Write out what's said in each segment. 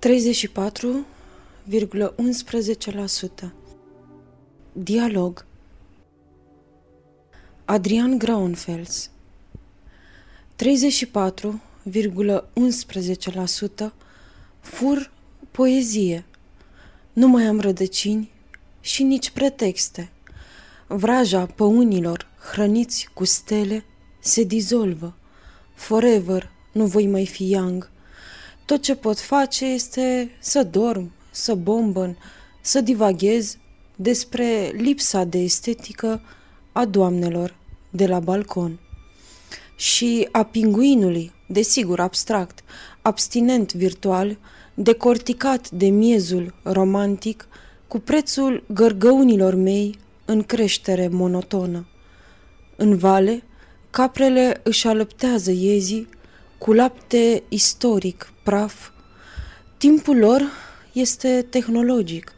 34,11% Dialog. Adrian Graunfels. 34,11% Fur poezie. Nu mai am rădăcini și nici pretexte. Vraja păunilor hrăniți cu stele se dizolvă. Forever nu voi mai fi young tot ce pot face este să dorm, să bombăn, să divaghez despre lipsa de estetică a doamnelor de la balcon. Și a pinguinului, desigur abstract, abstinent virtual, decorticat de miezul romantic, cu prețul gărgăunilor mei în creștere monotonă. În vale, caprele își alăptează iezii cu lapte istoric, praf. Timpul lor este tehnologic.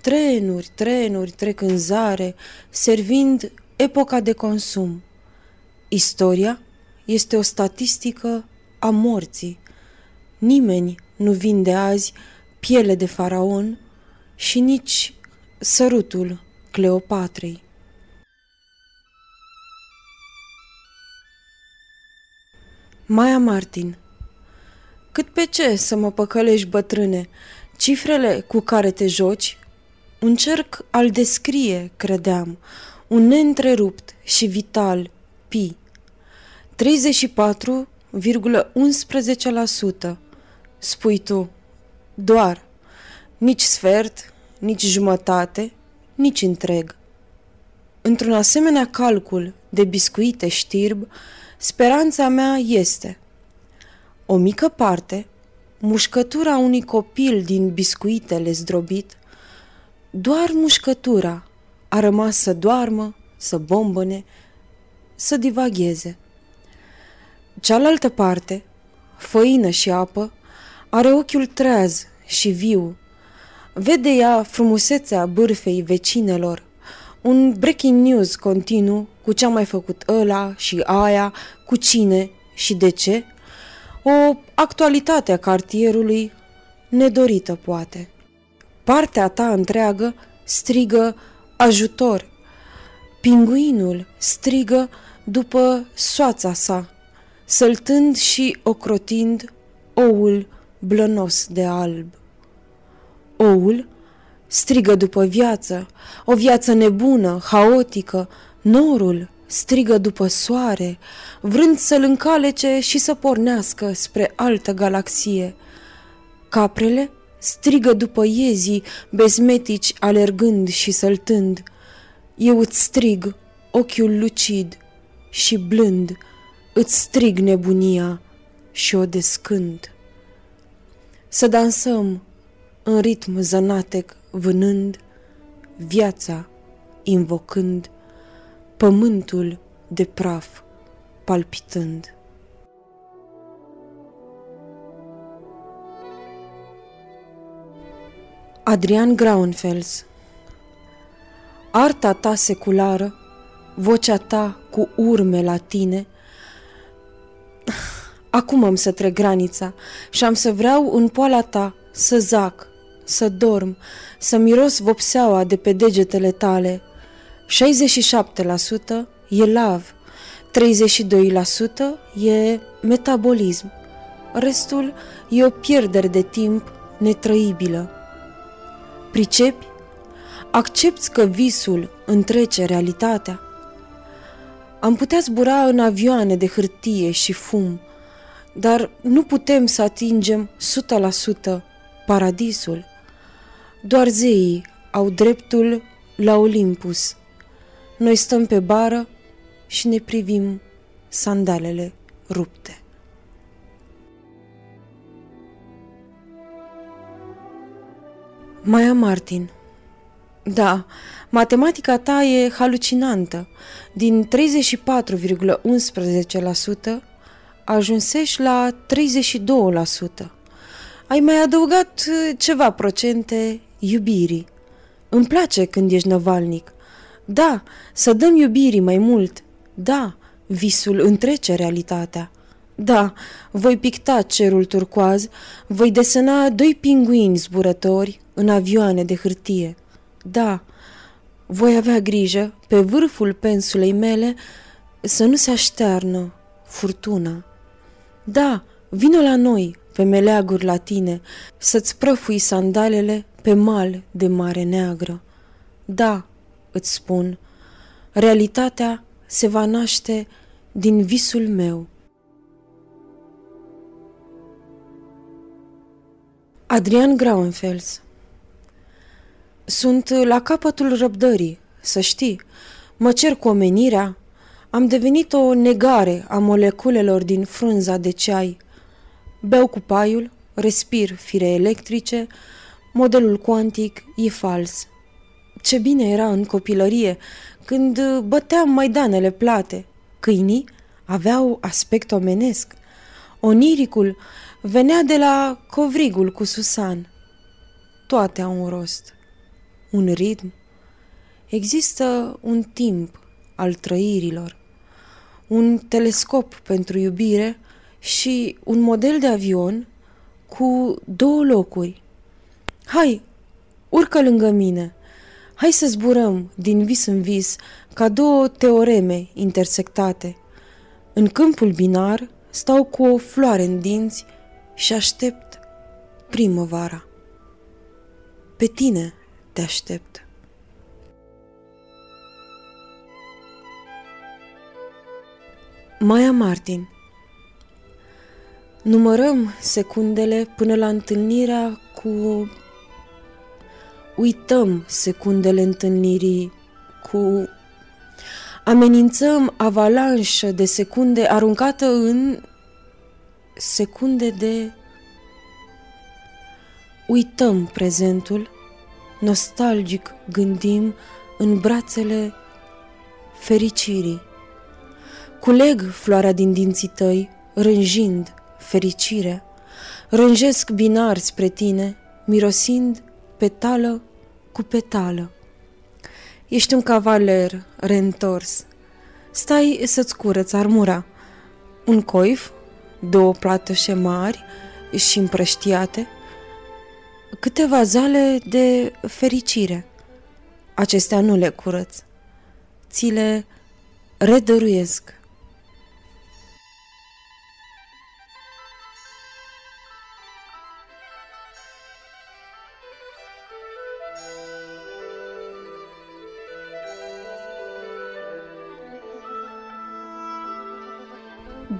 Trenuri, trenuri trec în zare, servind epoca de consum. Istoria este o statistică a morții. Nimeni nu vinde azi piele de faraon și nici sărutul Cleopatrei. Maia Martin Cât pe ce să mă păcălești, bătrâne? Cifrele cu care te joci? Un cerc al descrie, credeam, un neîntrerupt și vital pi. 34,11% spui tu, doar, nici sfert, nici jumătate, nici întreg. Într-un asemenea calcul de biscuite știrb, Speranța mea este o mică parte, mușcătura unui copil din biscuitele zdrobit, doar mușcătura a rămas să doarmă, să bombăne, să divagheze. Cealaltă parte, făină și apă, are ochiul treaz și viu. Vede ea frumusețea bârfei vecinelor, un breaking news continuu cu ce a mai făcut ăla și aia, cu cine și de ce, o actualitate a cartierului nedorită poate. Partea ta întreagă strigă ajutor. Pinguinul strigă după soața sa, săltând și ocrotind oul blănos de alb. Oul strigă după viață, o viață nebună, haotică, norul strigă după soare, vrând să-l încalece și să pornească spre altă galaxie. Caprele strigă după iezii bezmetici alergând și săltând. Eu îți strig ochiul lucid și blând, îți strig nebunia și o descând. Să dansăm în ritm zănatec vânând, viața invocând, pământul de praf palpitând. Adrian Graunfels Arta ta seculară, vocea ta cu urme la tine, Acum am să trec granița și am să vreau în poala ta să zac, să dorm, să miros vopseaua de pe degetele tale. 67% e lav, 32% e metabolism, restul e o pierdere de timp netrăibilă. Pricepi? Accepți că visul întrece realitatea? Am putea zbura în avioane de hârtie și fum, dar nu putem să atingem 100% paradisul. Doar zeii au dreptul la Olimpus. Noi stăm pe bară și ne privim sandalele rupte. Maia Martin Da, matematica ta e halucinantă. Din 34,11% ajunsești la 32%. Ai mai adăugat uh, ceva procente iubirii. Îmi place când ești năvalnic. Da, să dăm iubirii mai mult. Da, visul întrece realitatea. Da, voi picta cerul turcoaz, voi desena doi pinguini zburători în avioane de hârtie. Da, voi avea grijă, pe vârful pensulei mele, să nu se aștearnă furtuna. Da, vino la noi, pe meleaguri latine, să-ți prăfui sandalele pe mal de mare neagră. Da, îți spun, realitatea se va naște din visul meu. Adrian Grauenfels Sunt la capătul răbdării, să știi. Mă cer cu omenirea. Am devenit o negare a moleculelor din frunza de ceai. Beau cu paiul, respir fire electrice, modelul cuantic e fals. Ce bine era în copilărie, când băteam maidanele plate. Câinii aveau aspect omenesc. Oniricul venea de la covrigul cu Susan. Toate au un rost, un ritm. Există un timp al trăirilor, un telescop pentru iubire și un model de avion cu două locuri. Hai, urcă lângă mine. Hai să zburăm din vis în vis ca două teoreme intersectate. În câmpul binar stau cu o floare în dinți și aștept primăvara. Pe tine te aștept. Maia Martin Numărăm secundele până la întâlnirea cu... Uităm secundele întâlnirii cu... Amenințăm avalanșă de secunde aruncată în secunde de... Uităm prezentul, nostalgic gândim în brațele fericirii. Culeg floarea din dinții tăi, rânjind fericire, rânjesc binar spre tine, mirosind petală cu petală. Ești un cavaler reîntors. Stai să-ți curăți armura. Un coif, două platoșe mari și împrăștiate, câteva zale de fericire. Acestea nu le curăț. Ți le redăruiesc.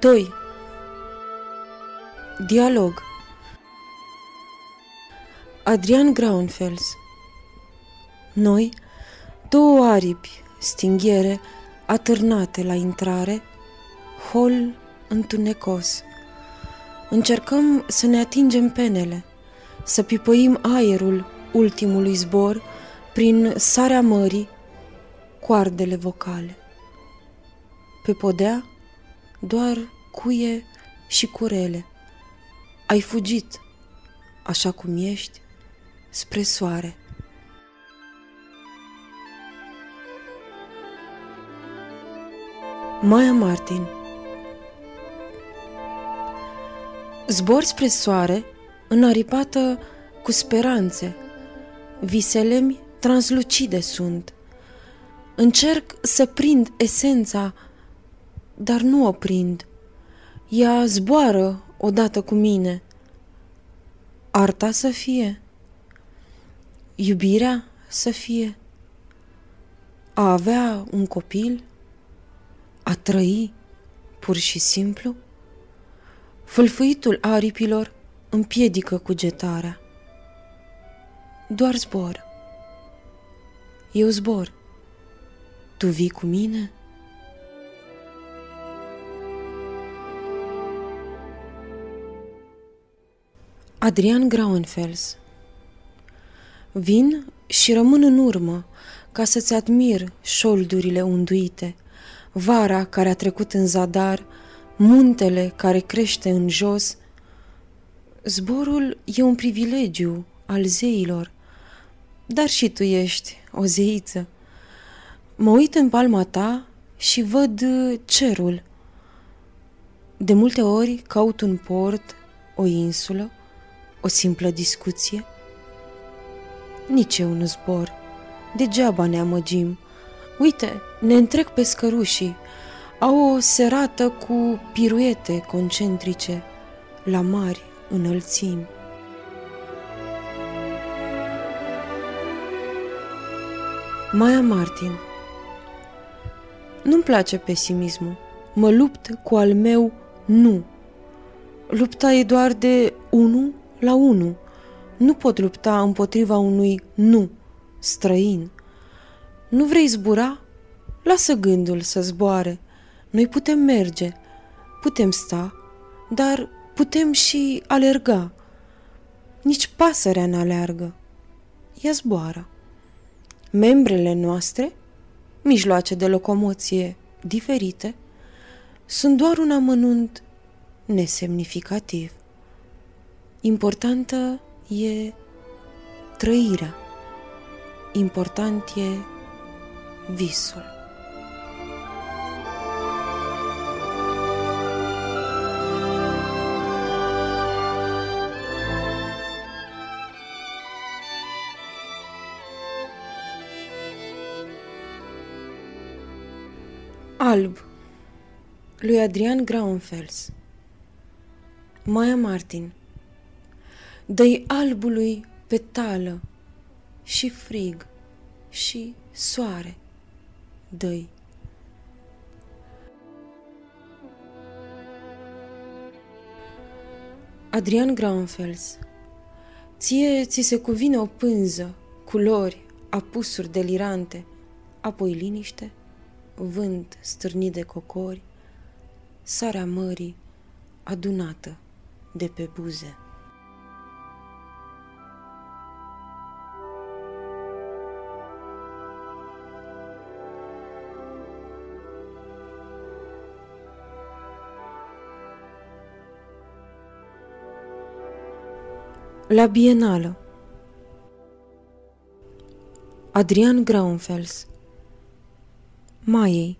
2. Dialog Adrian Graunfels Noi, două aripi, stinghiere, atârnate la intrare, hol întunecos. Încercăm să ne atingem penele, să pipăim aerul ultimului zbor prin sarea mării, coardele vocale. Pe podea, doar cuie și curele. Ai fugit, așa cum ești, spre soare. Maya Martin Zbor spre soare, înaripată cu speranțe. Visele-mi translucide sunt. Încerc să prind esența dar nu o prind. Ea zboară odată cu mine. Arta să fie, iubirea să fie, a avea un copil, a trăi pur și simplu, fâlfâitul aripilor împiedică cugetarea. Doar zbor. Eu zbor. Tu vii cu mine? Adrian Grauenfels Vin și rămân în urmă ca să-ți admir șoldurile unduite, vara care a trecut în zadar, muntele care crește în jos. Zborul e un privilegiu al zeilor, dar și tu ești o zeiță. Mă uit în palma ta și văd cerul. De multe ori caut un port, o insulă, o simplă discuție. Nici eu nu zbor, degeaba ne amăgim. Uite, ne întrec pe scărușii, au o serată cu piruete concentrice la mari înălțimi. Maya Martin Nu-mi place pesimismul. Mă lupt cu al meu nu. Lupta e doar de unu la unu. Nu pot lupta împotriva unui nu străin. Nu vrei zbura? Lasă gândul să zboare. Noi putem merge, putem sta, dar putem și alerga. Nici pasărea n-aleargă. Ea zboară. Membrele noastre, mijloace de locomoție diferite, sunt doar un amănunt nesemnificativ. Importantă e trăirea. Important e visul. Alb lui Adrian Graunfels Maya Martin Dă-i albului petală și frig și soare dă-i. Adrian Graunfels Ție ți se cuvine o pânză, culori, apusuri delirante, apoi liniște, vânt stârnit de cocori, sarea mării adunată de pe buze. La Bienală Adrian Graunfels Maiei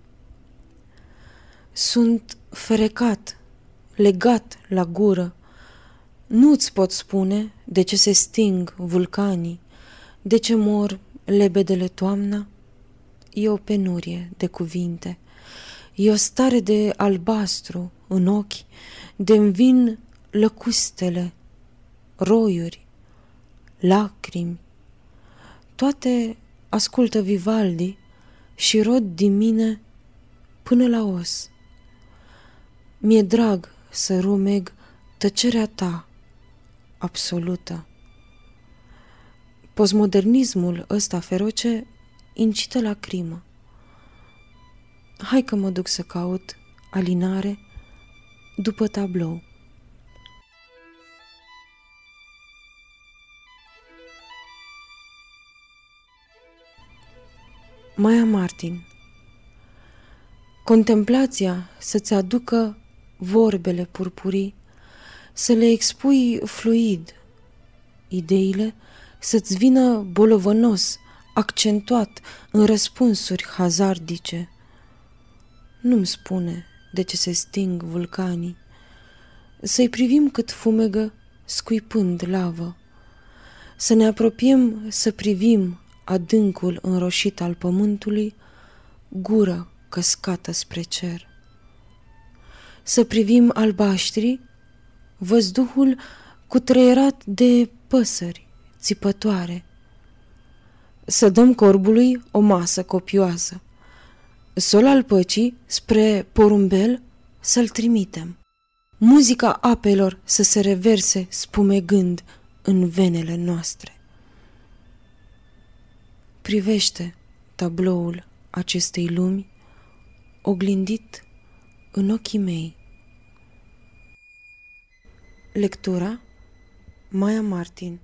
Sunt ferecat, legat la gură. Nu-ți pot spune de ce se sting vulcanii, de ce mor lebedele toamna. E o penurie de cuvinte, e o stare de albastru în ochi, de vin lăcustele, roiuri, lacrimi. Toate ascultă Vivaldi și rod din mine până la os. Mi-e drag să rumeg tăcerea ta absolută. Postmodernismul ăsta feroce incită la crimă. Hai că mă duc să caut alinare după tablou. Maia Martin. Contemplația să-ți aducă vorbele purpurii, să le expui fluid, ideile să-ți vină bolovănos, accentuat în răspunsuri hazardice. Nu-mi spune de ce se sting vulcanii, să-i privim cât fumegă scuipând lavă, să ne apropiem să privim adâncul înroșit al pământului, gură căscată spre cer. Să privim albaștri, văzduhul cutreierat de păsări țipătoare. Să dăm corbului o masă copioasă. Sol al păcii spre porumbel să-l trimitem. Muzica apelor să se reverse spumegând în venele noastre. Privește tabloul acestei lumi oglindit în ochii mei. Lectura Maya Martin